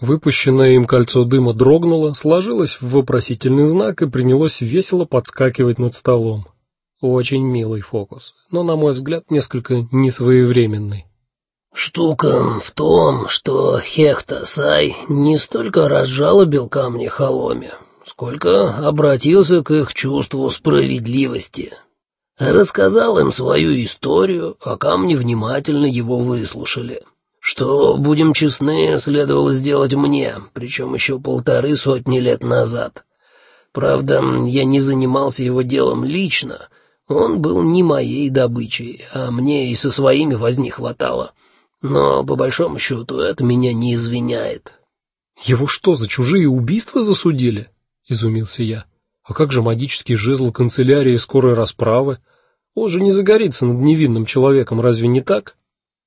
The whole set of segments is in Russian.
Выпущенное им кольцо дыма дрогнуло, сложилось в вопросительный знак и принялось весело подскакивать над столом. Очень милый фокус, но на мой взгляд несколько несвоевременный. Штука в том, что Хехта Сай не столько разжалобил камни Холоме, сколько обратился к их чувству справедливости. Рассказал им свою историю, а камни внимательно его выслушали. Что, будем честны, следовало сделать мне, причем еще полторы сотни лет назад. Правда, я не занимался его делом лично, он был не моей добычей, а мне и со своими возни хватало. Но, по большому счету, это меня не извиняет. Его что, за чужие убийства засудили? изумился я. А как же магический жезл канцелярии скорой расправы? Он же не загорится над невинным человеком, разве не так?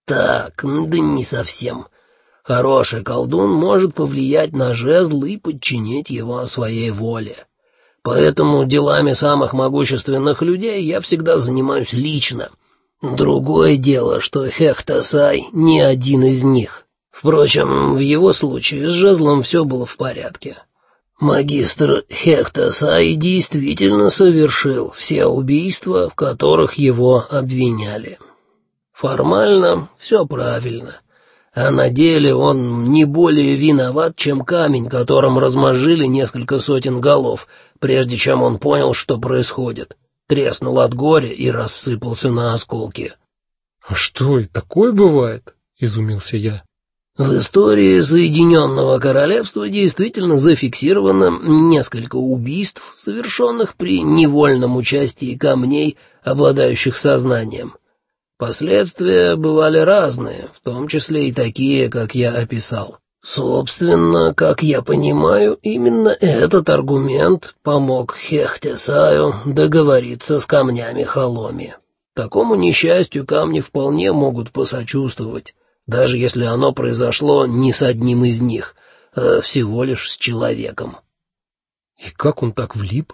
Так, да не совсем. Хороший колдун может повлиять на жезл и подчинить его своей воле. Поэтому делами самых могущественных людей я всегда занимаюсь лично, Другое дело, что Хехтасай не один из них. Впрочем, в его случае с жезлом все было в порядке. Магистр Хехтасай действительно совершил все убийства, в которых его обвиняли. Формально все правильно, а на деле он не более виноват, чем камень, которым размозжили несколько сотен голов, прежде чем он понял, что происходит треснул от горя и рассыпался на осколки. А что и такое бывает? изумился я. В истории Соединенного Королевства действительно зафиксировано несколько убийств, совершенных при невольном участии камней, обладающих сознанием. Последствия бывали разные, в том числе и такие, как я описал. Собственно, как я понимаю, именно этот аргумент помог Хехтесаю договориться с камнями Холоми. Такому несчастью камни вполне могут посочувствовать, даже если оно произошло не с одним из них, а всего лишь с человеком. И как он так влип?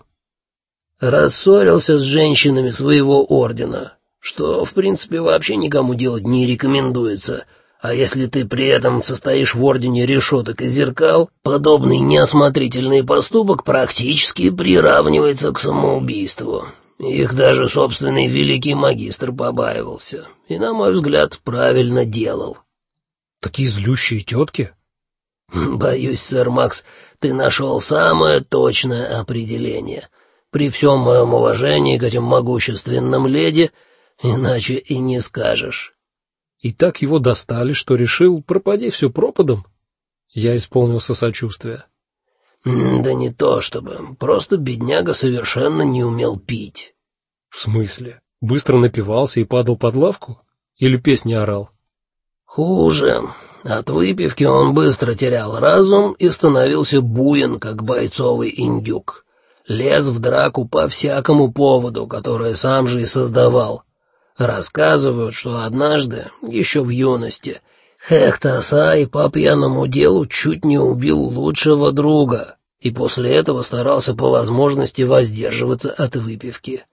Рассорился с женщинами своего ордена, что, в принципе, вообще никому делать не рекомендуется — а если ты при этом состоишь в ордене решеток и зеркал, подобный неосмотрительный поступок практически приравнивается к самоубийству. Их даже собственный великий магистр побаивался, и, на мой взгляд, правильно делал. Такие злющие тетки? Боюсь, сэр Макс, ты нашел самое точное определение. При всем моем уважении к этим могущественным леди, иначе и не скажешь. И так его достали, что решил, пропади все пропадом. Я исполнился сочувствия. Да не то чтобы, просто бедняга совершенно не умел пить. В смысле? Быстро напивался и падал под лавку или песни орал? Хуже. От выпивки он быстро терял разум и становился буен, как бойцовый индюк. Лез в драку по всякому поводу, который сам же и создавал. Рассказывают, что однажды, еще в юности, Хехтасай по пьяному делу чуть не убил лучшего друга и после этого старался по возможности воздерживаться от выпивки.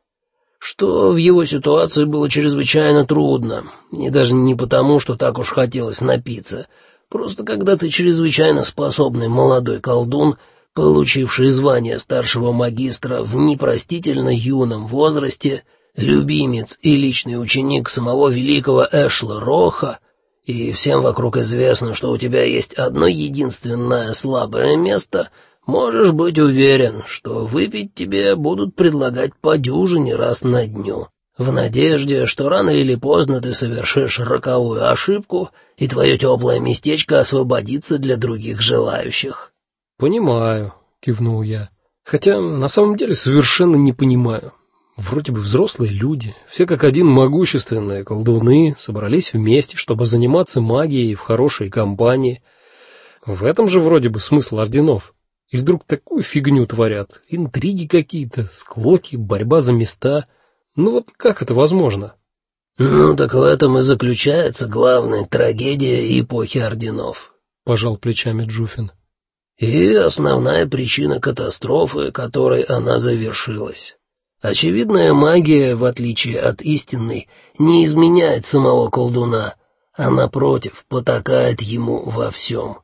Что в его ситуации было чрезвычайно трудно, и даже не потому, что так уж хотелось напиться, просто когда ты чрезвычайно способный молодой колдун, получивший звание старшего магистра в непростительно юном возрасте, любимец и личный ученик самого великого Эшла Роха, и всем вокруг известно, что у тебя есть одно единственное слабое место, можешь быть уверен, что выпить тебе будут предлагать по дюжине раз на дню, в надежде, что рано или поздно ты совершишь роковую ошибку, и твое теплое местечко освободится для других желающих. Понимаю, кивнул я. Хотя на самом деле совершенно не понимаю. Вроде бы взрослые люди, все как один могущественные колдуны, собрались вместе, чтобы заниматься магией в хорошей компании. В этом же вроде бы смысл орденов. И вдруг такую фигню творят: интриги какие-то, склоки, борьба за места. Ну вот как это возможно? Ну так в этом и заключается главная трагедия эпохи орденов, пожал плечами Джуфин. И основная причина катастрофы, которой она завершилась. Очевидная магия, в отличие от истинной, не изменяет самого колдуна, а напротив, потакает ему во всем.